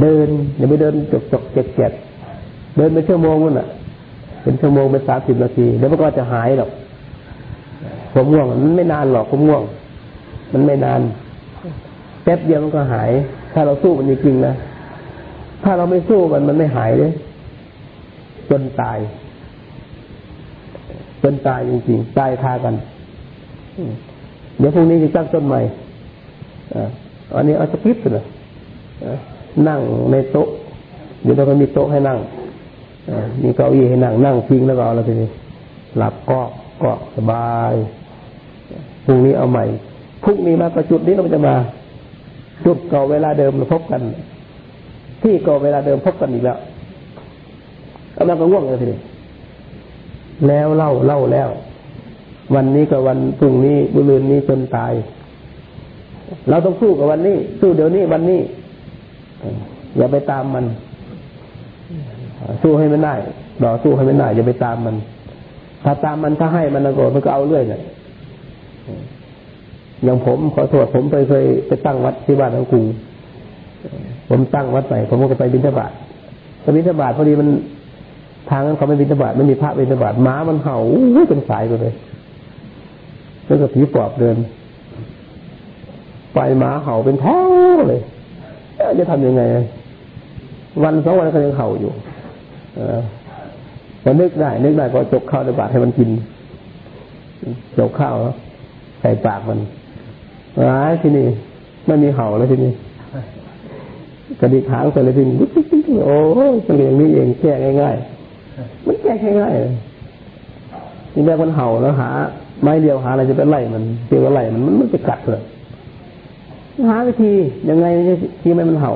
เดินอย่าไปเดินจกจกเจ็กเจ็กเดินเป็นชั่วโมงนั่นอะ เป็นชั่วโมงเป็นสามสิบนาทีแล้วมันก็จะหายหรอกผมง่วงมันไม่นานหรอกผมง่วง มันไม่นานแป๊บเดียวมันก็หาย ถ้าเราสู้มันจริงๆนะถ้าเราไม่สู้มันมันไม่หายเลยจนตายจนตายจริงๆตายคากันเดี๋ยวพรุ่งนี้จะตั้งต้นใหม่อันนี้เอาสคริปต์เลย นั่งในโต๊ะ เดี๋ยวเราก็มีโต๊ะให้นั่งมีเก้าอี้ให้นั่งนั่งพิงแล้วก็เอาอะไรไปหลับก็ก็สบายพรุ่งนี้เอาใหม่พรุ่งนี้มาประจุดนี้เราจะมา จุดเก่าเวลาเดิมเราพบกัน ที่เก่าเวลาเดิมพบกันอีกแล้วกำลังก็ง่วงเลยทีนี้แล้วเล่าเล่าแล้ว วันนี้กับวันพรุ่งนี้บุรุษนี้จนตาย เราต้องสู้กับวันนี้ สู้เดี๋ยวนี้วันนี้ อย่าไปตามมัน สู้ให้มันได้ดอสู้ให้มันได้อย่าไปตามมัน ถ้าตามมันถ้าให้มันโกรธมันก็เอาเรื่อยเลยอย่างผมขอโทษผมไปเคยไปตั้งวัดที่บ้านของครูผมตั้งวัดไปผมก็ไปบิณฑบาตไปบิณฑบาตพอดีมันทางนั้นเขาไม่บิณฑบาตไม่มีพระบิณฑบาตหมามันเห่าเป็นสายไปเลยแล้วก็ผีปอบเดินไปหมาเห่าเป็นแถวเลย จะทำยังไง วันสองวันก็ยังเห่าอยู่อพอนึกได้ นึกได้ก็จกข้าวในบาตให้มันกินจกข้าวใส่ปากมันร้ายที่นี่ไม่มีเห่าแล้วที่นี่กระดิกหางใส่เลยที่นี่โอ้ยเป็นอย่างนี้เองแก้ง่ายๆมันแก้ง่ายๆนี่แม่คนเห่าแล้วหาไม้เดียวหาอะไรจะไปไล่มันเกี่ยวไล่มันมันจะกัดเลย หาวิธียังไงที่ไม่มันเห่า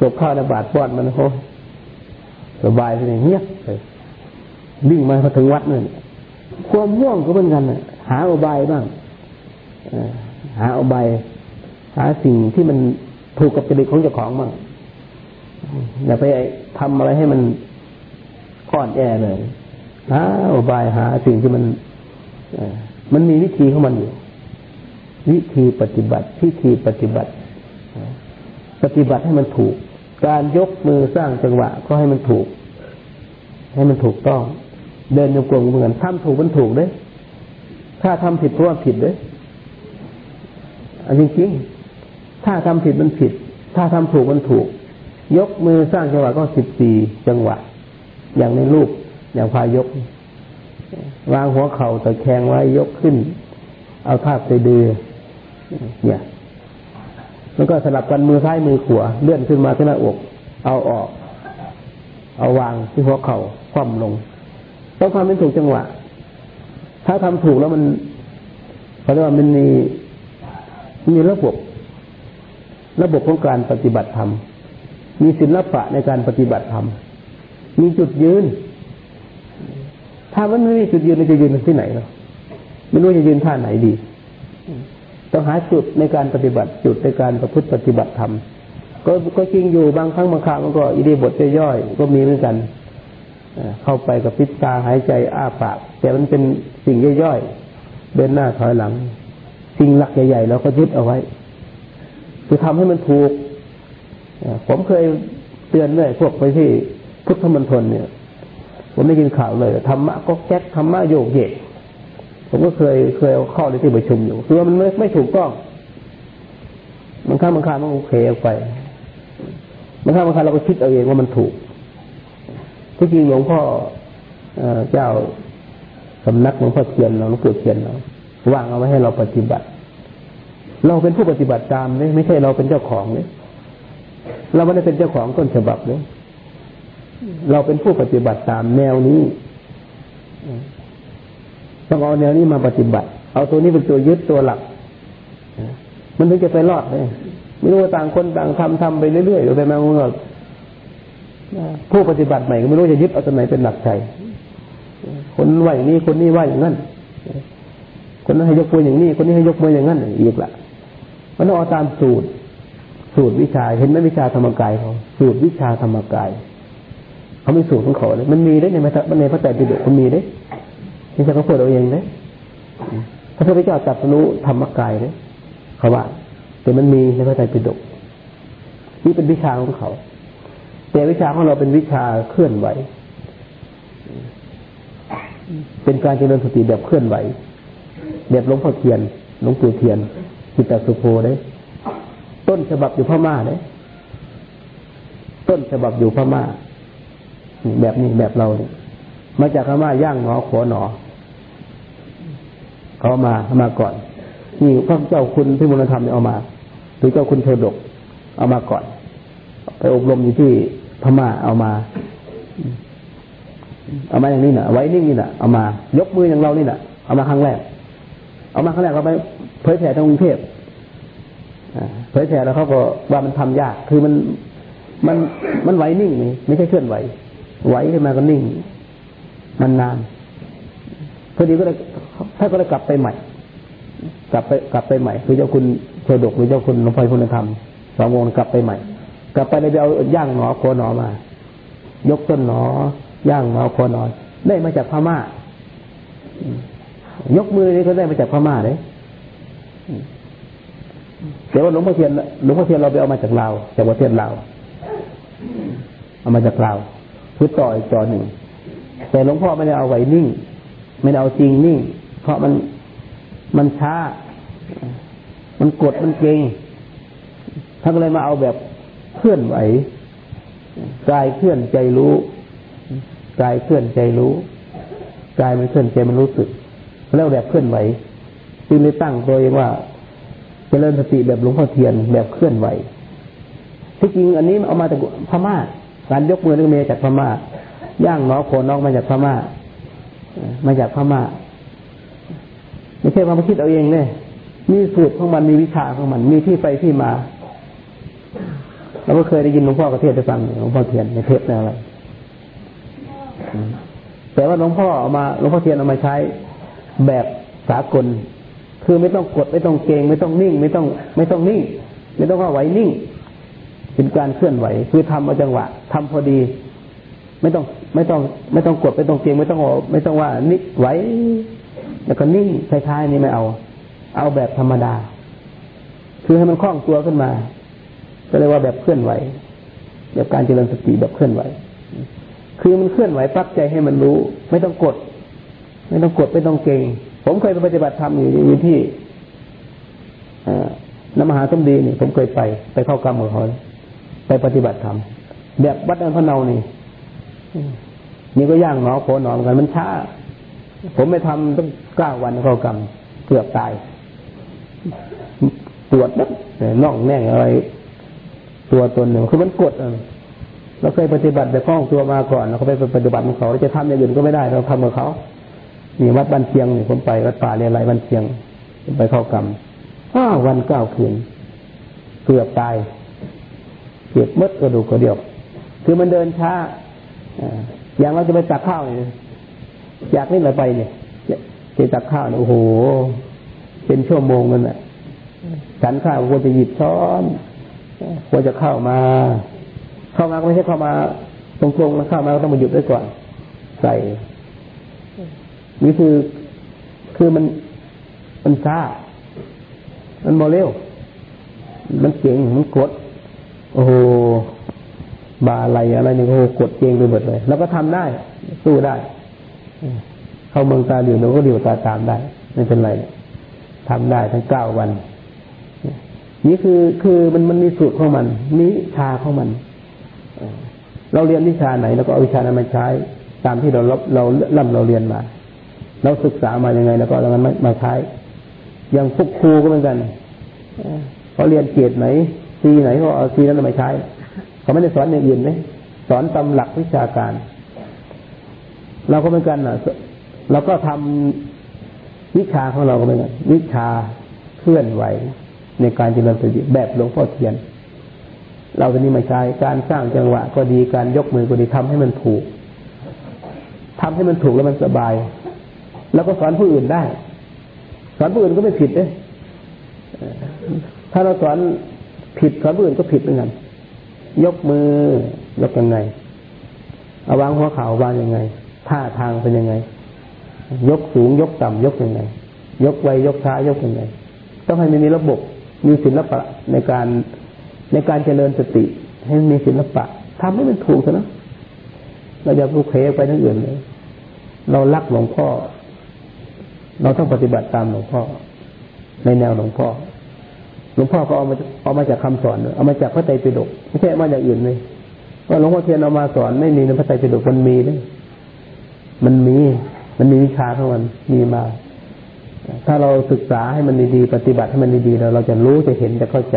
จบข้าวในบาดป้อนมันโอ้สบายเลยเงียบเลยวิ่งมาพอถึงวัดนั่นความม่วงก็เหมือนกันหาอุบายบ้างหาอุบายหาสิ่งที่มันถูกกับจริตของเจ้าของบ้างอย่าไปทำอะไรให้มันก้อนแอเลยหาอุบายหาสิ่งที่มันมันมีวิธีของมันอยู่ วิธีปฏิบัติพิธีปฏิบัติ ปฏิบัติให้มันถูก การยกมือสร้างจังหวะก็ให้มันถูก ให้มันถูกต้อง เดินโยกงเหมือนทำถูกมันถูกเด้ถ้าทำผิดเพราะว่าผิดเด้อันจริงๆถ้าทำผิดมันผิด ถ้าทำถูกมันถูก ยกมือสร้างจังหวะก็สิบสี่จังหวะ อย่างในรูปอย่างพายก วางหัวเข่าตะแคงไว้ยกขึ้น เอาท่าไปดือ เนี่ยแล้วก็สลับกันมือซ้ายมือขวาเลื่อนขึ้นมาที่หน้าอก เอาออก เอาวางที่หัวเข่าคว่ำลงต้องทำเป็นถูกจังหวะ ถ้าทำถูกแล้วมันเขาเรียกว่ามันมีมีระบบ ระบบของการปฏิบัติธรรม มีศิลปะในการปฏิบัติธรรม มีจุดยืน ถ้ามันไม่มีจุดยืนมันจะยืนที่ไหนเนาะไม่รู้จะยืนท่าไหนดี ต้องหาจุดในการปฏิบัติจุดในการประพฤติปฏิบัติธรรมก็ก็จริงอยู่บางครั้งบางคราวมันก็อิเดียบทย่อยก็มีเหมือนกันเข้าไปกับพิษตาหายใจอ้าปาก แต่มันเป็นสิ่งย่อยๆเดินหน้าถอยหลัง สิ่งหลักใหญ่ๆเราก็ยึดเอาไว้ คือทำให้มันถูกผมเคยเตือนเลยพวกไปที่พุทธมณฑลเนี่ย ผมได้ยินข่าวเลยธรรมะก็แก๊กธรรมะโยกเยก ผมก็เคยเคยเอาข้อในที่ประชุมอยู่คือว่ามันไม่ไม่ถูกต้องมันข้ามมันข้ามมันโอเคออกไปมันข้ามมันข้าเราก็คิดเอาเองว่ามันถูกที่จริงหลวงพ่อเจ้าสำนักหลวงพ่อเทียนเราหลวงปู่เทียนเราวางเอาไว้ให้เราปฏิบัติ เราเป็นผู้ปฏิบัติตามเลยไม่ใช่เราเป็นเจ้าของเลยเราไม่ได้เป็นเจ้าของต้นฉบับเลยเราเป็นผู้ปฏิบัติตามแนวนี้ ต้องเอาแนวนี้มาปฏิบัติ เอาตัวนี้เป็นตัวยึดตัวหลัก มันถึงจะไปรอดเลยไม่รู้ว่าต่างคนต่างทำทำไปเรื่อยๆหรือไปมาเมื่อผู้ปฏิบัติใหม่ก็ไม่รู้จะยึดเอาตัวไหนเป็นหลักใจคนว่าอย่างนี้คนนี้ว่าอย่างนั้น คนนั้นให้ยกมืออย่างนี้ คนนี้ให้ยกมืออย่างนั้นอีกละมันต้องเอาตามสูตร สูตรวิชาเห็นไหมวิชาธรรมกายเขาสูตรวิชาธรรมกายเขาไม่สูตรของเขาเลยมันมีได้ในในพระไตรปิฎกมันมีได้ นี่จะเขาพูดเอาเองนะพระพุทธเจ้าจับรู้ธรรมกายนะเขาว่า แต่มันมีในพระไตรปิฎกนี่เป็นวิชาของเขา แต่วิชาของเราเป็นวิชาเคลื่อนไหว เป็นการเจริญสติแบบเคลื่อนไหว แบบหลวงพ่อเทียนหลวงปู่เทียนจิตตสุโภได้ต้นฉบับอยู่พม่าเลยต้นฉบับอยู่พม่าแบบนี้แบบเราเนี่ยมาจากพม่าย่างหนอขอหนอ เขามาเขามาก่อนนี่พระเจ้าคุณพิมลธรรมเนี่ยเอามาหรือเจ้าคุณเทดก เอามาก่อน ไปอบรมอยู่ที่พม่าเอามา เอามาอย่างนี้นะไว้นิ่งนี่นะเอามา ยกมืออย่างเรานี่นะเอามาครั้งแรก เอามาครั้งแรกเราไปเผยแผ่ทางกรุงเทพเผยแผ่แล้วเขาก็ว่ามันทำยาก คือมันมันมันไหวนิ่งไม่ใช่เคลื่อนไหว ไหวขึ้นมาก็นิ่ง มันนานพอดีก็เลย ถ้านก็เลยกลับไปใหม่ กลับไปกลับไปใหม่ คือเจ้าคุณโชดกหรือเจ้าคุณหลวงพ่อคุณธรรมสององค์กลับไปใหม่ กลับไปเลยไปเอาย่างหนอโคหนอมา ยกต้นหนอย่างหนอโคหนอได้มาจากพม่า ยกมือนี่ก็ได้มาจากพม่าเลยแต่ว่าหลวงพ่อเทียนหลวงพ่อเทียนเราไปเอามาจากลาวจากประเทศลาวเอามาจากลาวคือต่ออีกต่อหนึ่งแต่หลวงพ่อไม่ได้เอาไว้นิ่ง ไม่ได้เอาจริงนิ่ง เพราะมันมันช้า มันกดมันเก่งท่านก็เลยมาเอาแบบเคลื่อนไหวกายเคลื่อนใจรู้กายเคลื่อนใจรู้กายมันเคลื่อนใจมันรู้สึกแล้วแบบเคลื่อนไหวจึงได้ตั้งตัวเองว่าจริญสติแบบหลวงพ่อเทียนแบบเคลื่อนไหวที่จริงอันนี้เอามาจากพม่าการยกมือนี่มาจากพม่าย่างน้อโคนน้องมาจากพม่ามาจากพม่า ไม่ใช่มาคิดเอาเองเลยมีสูตรของมันมีวิชาของมัน มีที่ไปที่มาเราก็เคยได้ยินหลวงพ่อกระเทศจะฟังหลวงพ่อเทียนในเทปในอะไรแต่ว่าหลวงพ่อเอามาหลวงพ่อเทียนเอามาใช้แบบสากล คือไม่ต้องกดไม่ต้องเกงไม่ต้องนิ่ง ไม่ต้อง ไม่ต้องนิ่ง ไม่ต้องว่าไหวนิ่ง เป็นการเคลื่อนไหว คือทำเอาจังหวะทำพอดี ไม่ต้อง ไม่ต้อง ไม่ต้องกดไม่ต้องเกงไม่ต้องไม่ต้องว่านิดไหว แล้วก็นิ่งท้ายๆนี่ไม่เอา เอาแบบธรรมดา คือให้มันคล่องตัวขึ้นมา ก็เรียกว่าแบบเคลื่อนไหว แบบการเจริญสติแบบเคลื่อนไหว คือมันเคลื่อนไหวปักใจให้มันรู้ ไม่ต้องกด ไม่ต้องกดไม่ต้องเกงผมเคยไปปฏิบัติธรรมอยู่ที่น้ำมหาสมดีนี่ผมเคยไป ไปเข้ากรรมกับเขาไปปฏิบัติธรรมแบบวัดนันพะเนานี่นี่ก็ย่างหนอโผหนอเหมือนกันมันช้า ผมไปทำตั้งเก้าวันเข้ากรรมเกือบตายปวดนักน่องแน่งอะไร ตัวตนหนึ่งคือมันกดเราเคยปฏิบัติแบบข้องตัวมาก่อนเราก็ไปปฏิบัติของเขาจะทำอย่างอื่นก็ไม่ได้ เราทำกับเขานี่วัดบ้านเชียงนี่ผมไปวัดป่าเรียนไรบ้านเชียงไปเข้ากรรมห้าวันเก้าคืนเกือบตายเกือบมดกระดูกกระเดียวคือมันเดินช้าอย่างเราจะไปตักข้าวเนี่ย อยากนี่เราไปเนี่ยจะตักข้าวโอ้โห เป็นชั่วโมงมันอะฉันข้าวควรจะหยิบช้อนควรจะเข้ามา เข้ามาไม่ใช่เข้ามาตรงๆนะเข้ามาก็ต้องมาหยุดด้วยก่อนใส่นี่คือคือมันมันช้ามันโมเลวมันเก่งมันกด โอ้โหบาอะไรอะไรนี่โอ้โหกดเก่งไปหมดเลย แล้วก็ทำได้ สู้ได้ เข้าเมืองตาเหลียวเราก็เดียวตาตามได้ไม่เป็นไรทำได้ทั้งเก้าวัน นี่คือคือมันมันมีสูตรของมันมีชาของมัน เราเรียนวิชาไหนเราก็เอาวิชานั้นมาใช้ ตามที่เราเราล่ำเราเรียนมา เราศึกษามายังไงแล้วก็เรามันมาใช้ อย่างพวกครูก็เหมือนกันเขาเรียนเกียรติไหนซีไหนก็เอาซีนั้นมาใช้เขาไม่ได้สอนอย่างอื่นไหมสอนตำหลักวิชาการ เราก็เหมือนกันอะเราก็ทำวิชาของเราก็เหมือนกันวิชาเคลื่อนไหวในการเจริญสติแบบหลวงพ่อเทียน เราตอนนี้มาใช้การสร้างจังหวะก็ดีการยกมือก็ดีทำให้มันถูกทำให้มันถูกแล้วมันสบาย แล้วก็สอนผู้อื่นได้ สอนผู้อื่นก็ไม่ผิดเลยถ้าเราสอนผิดสอนผู้อื่นก็ผิดเหมือนกันยกมือยกยังไงเอาวางหัวเข่าวางยังไง ท่าทางเป็นยังไง ยกสูงยกต่ำยกยังไง ยกไวยกช้ายกยังไง ต้องให้มันมีระบบมีศิลปะในการในการเจริญสติ ให้มีศิลปะทำให้มันถูกเถอะนะเราอย่าผูกเพไปทั้งอื่นเลยเรารักหลวงพ่อ เราต้องปฏิบัติตามหลวงพ่อ ในแนวหลวงพ่อ หลวงพ่อก็เอามาเอามาจากคำสอน เอามาจากพระไตรปิฎกไม่ใช่มาจากอื่นเลยว่าหลวงพ่อเทียนเอามาสอนไม่มีในพระไตรปิฎกมันมีเลย มันมี มันมีวิชาของมันมีมา ถ้าเราศึกษาให้มันดีๆ ปฏิบัติให้มันดีๆเราเราจะรู้จะเห็นจะเข้าใจ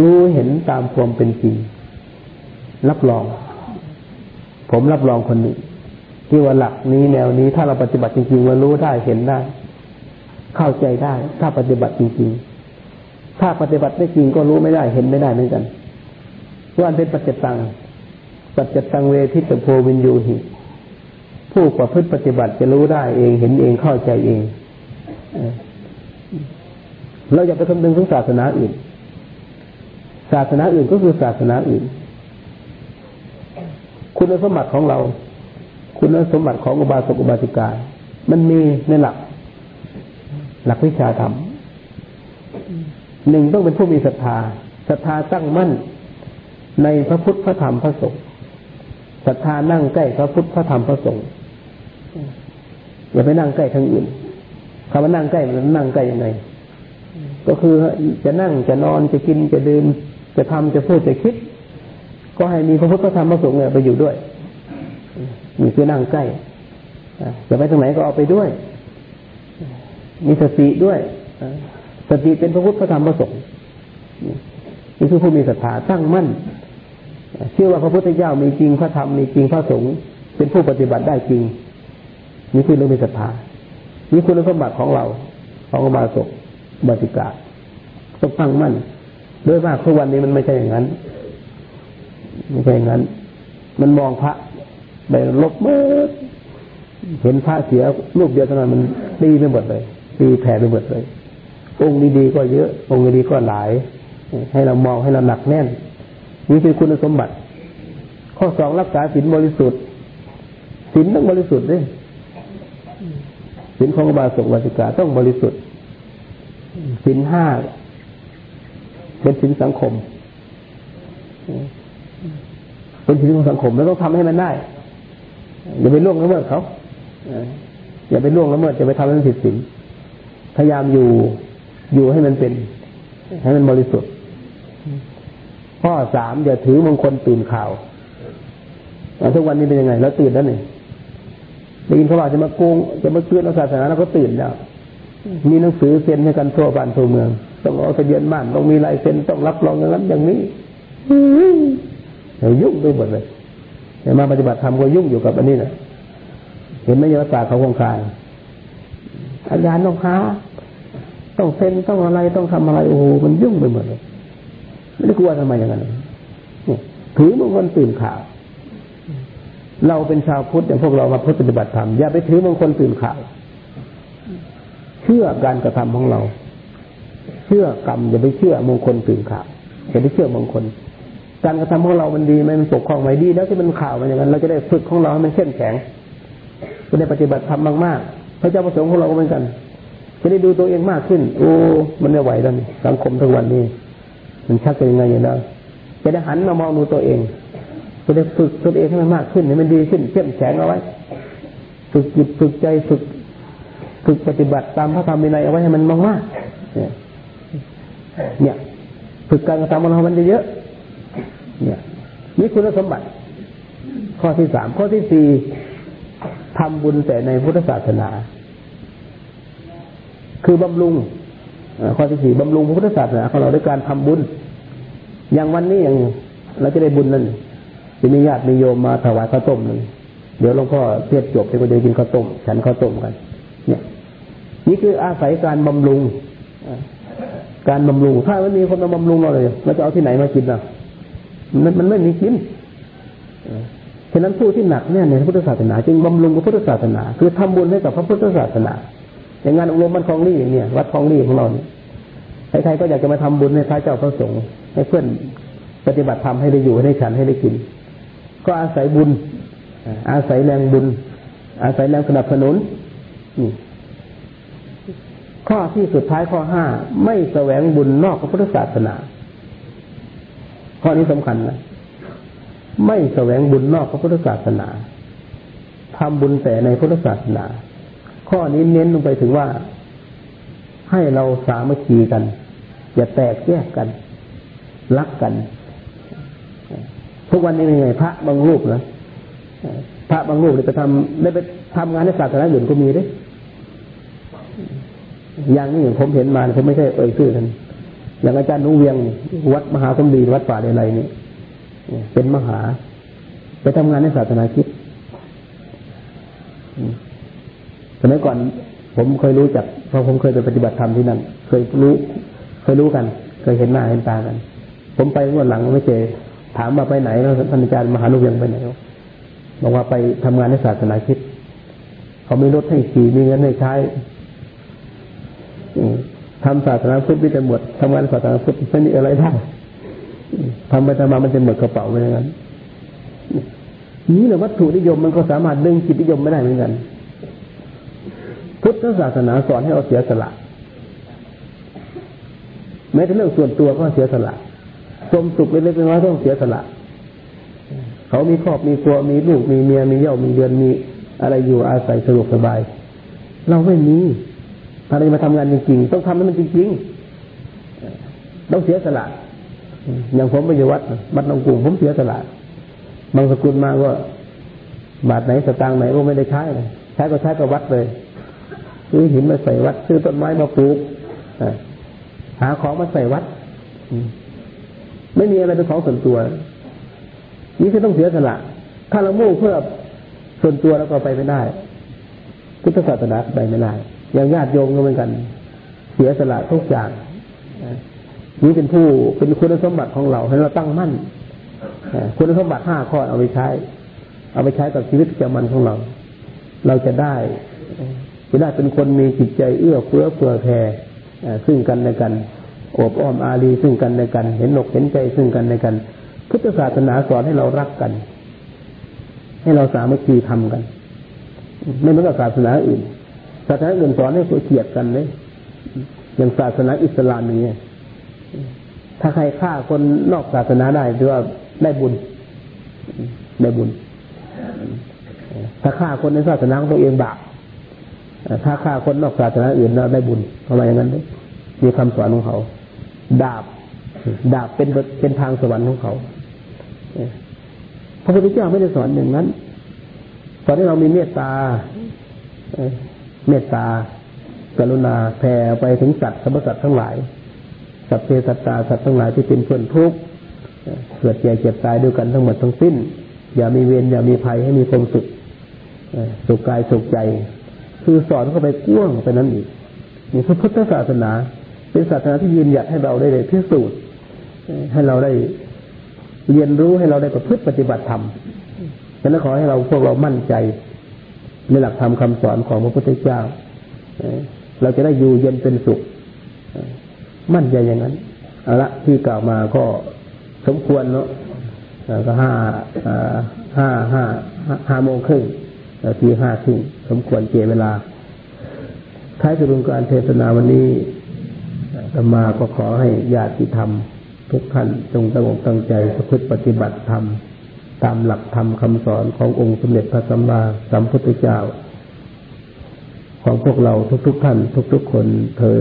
รู้เห็นตามความเป็นจริง รับรอง ผมรับรองคนนี้ที่ว่าหลักนี้แนวนี้ ถ้าเราปฏิบัติจริงๆเรารู้ได้เห็นได้ เข้าใจได้ ถ้าปฏิบัติจริงๆ ถ้าปฏิบัติไม่จริงก็รู้ไม่ได้เห็นไม่ได้เหมือนกันว่าเป็นปัจจตังปัจจตังเวทิตโพวินยูหิ ผู้ประพฤติปฏิบัติจะรู้ได้เองเห็นเองเข้าใจเองเราอย่าไปคำนึงถึงศาสนาอื่น ศาสนาอื่นก็คือศาสนาอื่น คุณสมบัติของเรา คุณสมบัติของอุบาสกอุบาสิกา มันมีในหลัก หลักวิชาธรรมหนึ่งต้องเป็นผู้มีศรัทธาศรัทธาตั้งมั่น ในพระพุทธพระธรรมพระสงฆ์ศรัทธานั่งใกล้พระพุทธพระธรรมพระสงฆ์ อย่าไปนั่งใกล้ทางอื่นคำว่านั่งใกล้มันนั่งใกล้ยังไง ก็คือจะนั่งจะนอนจะกินจะดื่มจะทำจะพูดจะคิด ก็ให้มีพระพุทธธรรมพระสงฆ์เนี่ยไปอยู่ด้วยมีคือนั่งใกล้จะไปตรงไหนก็เอาไปด้วย มีสติด้วยสติเป็นพระพุทธธรรมพระสงฆ์นี่คือผู้มีศรัทธาตั้งมั่นเชื่อว่าพระพุทธเจ้ามีจริงพระธรรมมีจริงพระสงฆ์เป็นผู้ปฏิบัติได้จริง นี่คือเรื่องมีศรัทธานี่คุณสมบัติของเราของบาสกบาติกาต้องตั้งมั่นด้วยว่าทุกวันนี้มันไม่ใช่อย่างนั้นไม่ใช่อย่างนั้น มันมองพระไปลบเมื่อเห็นพระเสียรูปเดียวเท่านั้นมันตีไปหมดเลยตีแผ่ไปหมดเลย องค์ดีๆก็เยอะ องค์ดีก็หลาย ให้เรามองให้เราหนักแน่น นี่คือคุณสมบัติ ข้อสองรักษาศีลบริสุทธิ์ศีลต้องบริสุทธิ์ด้วย ศีลของบาสกวาสิกาต้องบริสุทธิ์ศีลห้าเป็นศีลสังคมเป็นศีลของสังคมแล้วต้องทำให้มันได้อย่าไปล่วงละเมิดเขาอย่าไปล่วงละเมิดอย่าไปทำให้มันผิดศีลพยายามอยู่อยู่ให้มันเป็น ให้มันบริสุทธิ์ข้อสามอย่าถือมงคลตื่นข่าวทุกวันนี้เป็นยังไง แล้วตื่นแล้วนี่ ได้ยินเขาว่าจะมาโกงจะมาเกื่อนศาสนาแล้วก็ตื่นแล้วมีหนังสือเซ็นให้กันทั่วบ้านทั่วเมือง ต้องเอาทะเบียนบ้านต้องมีลายเซ็นต้องรับรองอย่างนั้นอย่างนี้เดี๋ยวยุ่งไปหมดเลยแต่มาปฏิบัติธรรมก็ยุ่งอยู่กับอันนี้แหละเห็นไหมยาตาเขาคงคายอาจารย์ต้องหาต้องเซ็นต้องอะไรต้องทำอะไรโอ้โหมันยุ่งไปหมดเลยไม่ได้กลัวทำไมอย่างนั้นถือบางคนตื่นข่าว เราเป็นชาวพุทธอย่างพวกเรามาพุทธปฏิบัติธรรมอย่าไปถือมงคลตื่นข่าว เชื่อการกระทำของเรา เชื่อกรรมอย่าไปเชื่อมงคลตื่นข่าวอย่าไปเชื่อมงคล การกระทำของเรามันดีไหมมันปกครองไหมดี แล้วที่มันข่าวมันอย่างนั้นเราจะได้ฝึกของเราให้มันเข้มแข็งจะได้ปฏิบัติธรรมมากๆพระเจ้าประสงค์ของเราก็เหมือนกันจะได้ดูตัวเองมากขึ้น โอ้ มันไม่ไหวแล้วสังคมทุกวันนี้ มันชักเป็นยังไงอย่างนั้นจะได้หันมามองดูตัวเอง จะได้ฝึกตัวเองให้มันมากขึ้นให้มันดีขึ้นเข้มแข็งเอาไว้ ฝึกจิตฝึกใจฝึก ฝึกปฏิบัติตามพระธรรมวินัยเอาไว้ให้มันมากๆเนี่ยเนี่ย ฝึกการกระทำของเรามันเยอะเนี่ยนี่คุณสมบัติ ข้อที่สามข้อที่สี่ทำบุญแต่ในพุทธศาสนา คือบำรุงข้อที่สี่บำรุงพระพุทธศาสนาของเราด้วยการทำบุญ อย่างวันนี้อย่างเราจะได้บุญนั่น จะมีญาติมีโยมมาถวายข้าวต้มนึงเดี๋ยวหลวงพ่อเทียบจบจะไปเดินกินข้าวต้ม ฉันข้าวต้มกัน เนี่ย นี่คืออาศัยการบำรุงการบำรุง ถ้าไม่มีคนมาบำรุงเราเลยเราจะเอาที่ไหนมากินอะมันมันไม่มีกินฉะนั้นผู้ที่หนักเนี่ยในพระพุทธศาสนา จึงบำรุงพระพุทธศาสนา คือทำบุญให้กับพระพุทธศาสนา อย่างงานอบรมมันคลองนี่อย่างเนี้ยวัดคลองนี่ของเราเนี่ยใครๆก็อยากจะมาทำบุญให้พระเจ้าพระสงฆ์ให้เพื่อนปฏิบัติธรรมให้ได้อยู่ให้ได้ฉันให้ได้กิน ก็อาศัยบุญ อาศัยแรงบุญ อาศัยแรงสนับสนุนข้อที่สุดท้ายข้อห้าไม่แสวงบุญนอกพระพุทธศาสนา ข้อนี้สำคัญนะไม่แสวงบุญนอกพระพุทธศาสนาทำบุญแต่ในพุทธศาสนา ข้อนี้เน้นลงไปถึงว่า ให้เราสามัคคีกัน อย่าแตกแยกกัน รักกัน ทุกวันนี้ยังไงพระบางรูปนะพระบางรูปได้ไปทำได้ไปทำงานในศาสนาอื่นก็มีด้วยอย่างนี้ผมเห็นมาผมไม่ใช่เอ่ยชื่อท่านอย่างอาจารย์นุ่งเวียงวัดมหาสมดีวัดป่าใดๆนี่เป็นมหา ไปทำงานในศาสนาคิดสมัยก่อนผมเคยรู้จักเพราะผมเคยไปปฏิบัติธรรมที่นั่น เคยรู้ เคยรู้กัน เคยเห็นหน้าเห็นตากัน ผมไปเมื่อหลังไม่เจอ ถามว่าไปไหนแล้วท่านอาจารย์มหาลุเวียงไปไหนบอกว่าไปทำงานในศาสนาคิดเขาไม่ลดให้ขี่มีเงินให้ใช้ทำศาสนาพุทธไม่จะหมดทำงานศาสนาพุทธไม่มีอะไรได้ทำไปทำมามันจะหมดกระเป๋าไปอย่างนั้นนี้แหละวัตถุนิยมมันก็สามารถดึงจิตนิยมไม่ได้เหมือนกัน พุทธศาสนาสอนให้เราเสียสละแม้แต่เรื่องส่วนตัวก็เสียสละ สมสุขเล็กๆน้อยๆต้องเสียสละ เขามีครอบมีครัวมีลูกมีเมียมีเย่ามีเดือนมีอะไรอยู่อาศัยสะดวกสบาย เราไม่มีถ้าเรามาทำงานจริงๆ ต้องทำให้มันจริงๆ ต้องเสียสละ อย่างผมไปอยู่วัดวัดนองกุ่งผมเสียสละ บางสกุลมาก็ บาทไหนสตางค์ไหนก็ไม่ได้ใช้เลยใช้ก็ใช้กับวัดเลยซื้อหินมาใส่วัด ซื้อต้นไม้มาปลูกหาของมาใส่วัด ไม่มีอะไรเป็นของส่วนตัว นี่คือต้องเสียสละ ถ้าเรามุ่งเพื่อส่วนตัวแล้วก็ไปไม่ได้พุทธศาสนาไปไม่ได้อย่างญาติโยมก็เหมือนกัน เสียสละทุกอย่างนี่เป็นผู้เป็นคุณสมบัติของเราให้เราตั้งมั่นคุณสมบัติห้าข้อเอาไปใช้ เอาไปใช้กับชีวิตประจำวันของเรา เราจะได้จะได้เป็นคนมีจิตใจเอื้อเฟื้อเผื่อแผ่ซึ่งกันและกัน อบอ้อมอารีซึ่งกันและกัน เห็นหนกเห็นใจซึ่งกันและกัน พุทธศาสนาสอนให้เรารักกัน ให้เราสามัคคีทำกัน ไม่เหมือนกับศาสนาอื่น ศาสนาอื่นสอนให้เกลียดกันเลยอย่างศาสนาอิสลามนี้ถ้าใครฆ่าคนนอกศาสนาได้ถือว่าได้บุญ ได้บุญ ถ้าฆ่าคนในศาสนาของตัวเองบาปถ้าฆ่าคนนอกศาสนาอื่นเราได้บุญทำไมอย่างนั้นเลยมีคำสอนของเขา ดาบ ดาบเป็นเป็นทางสวรรค์ของเขาพระพุทธเจ้าไม่ได้สอนอย่างนั้น สอนให้เรามีเมตตาเมตตากรุณาแผ่ไปถึงสัตว์สรรพสัตว์ทั้งหลาย สัตว์เพสัตตาสัตว์ทั้งหลายที่เป็นเพื่อนทุกข์เกิดแก่เจ็บตายด้วยกันทั้งหมดทั้งสิ้น อย่ามีเวรอย่ามีภัยให้มีความสุขสุขกายสุขใจ คือสอนเข้าไปกว้างไปนั้นอีกนี่คือพุทธศาสนา เป็นศาสนาที่ยืนหยัดให้เราได้เลยพิสูจน์ให้เราได้เรียนรู้ให้เราได้ประพฤติปฏิบัติธรรมฉะนั้นขอให้เราพวกเรามั่นใจในหลักธรรมคาสอนของพระพุทธเจ้า เราจะได้อยู่เย็นเป็นสุข มั่นใจอย่างนั้นเอาละที่กล่าวมาก็สมควรเนาะก็ห้าห้าห้าห้าโมงครึ่งทีห้าครึ่งสมควรเจเวลาท้ายสุดการเทศนาวันนี้ ธรรมาก็ขอให้ญาติธรรม ทุกท่านจงตั้งอกตั้งใจประพฤติปฏิบัติธรรม ตามหลักธรรมคำสอนขององค์สมเด็จพระสัมมาสัมพุทธเจ้า ของพวกเราทุกๆท่าน ทุกๆคนเธอ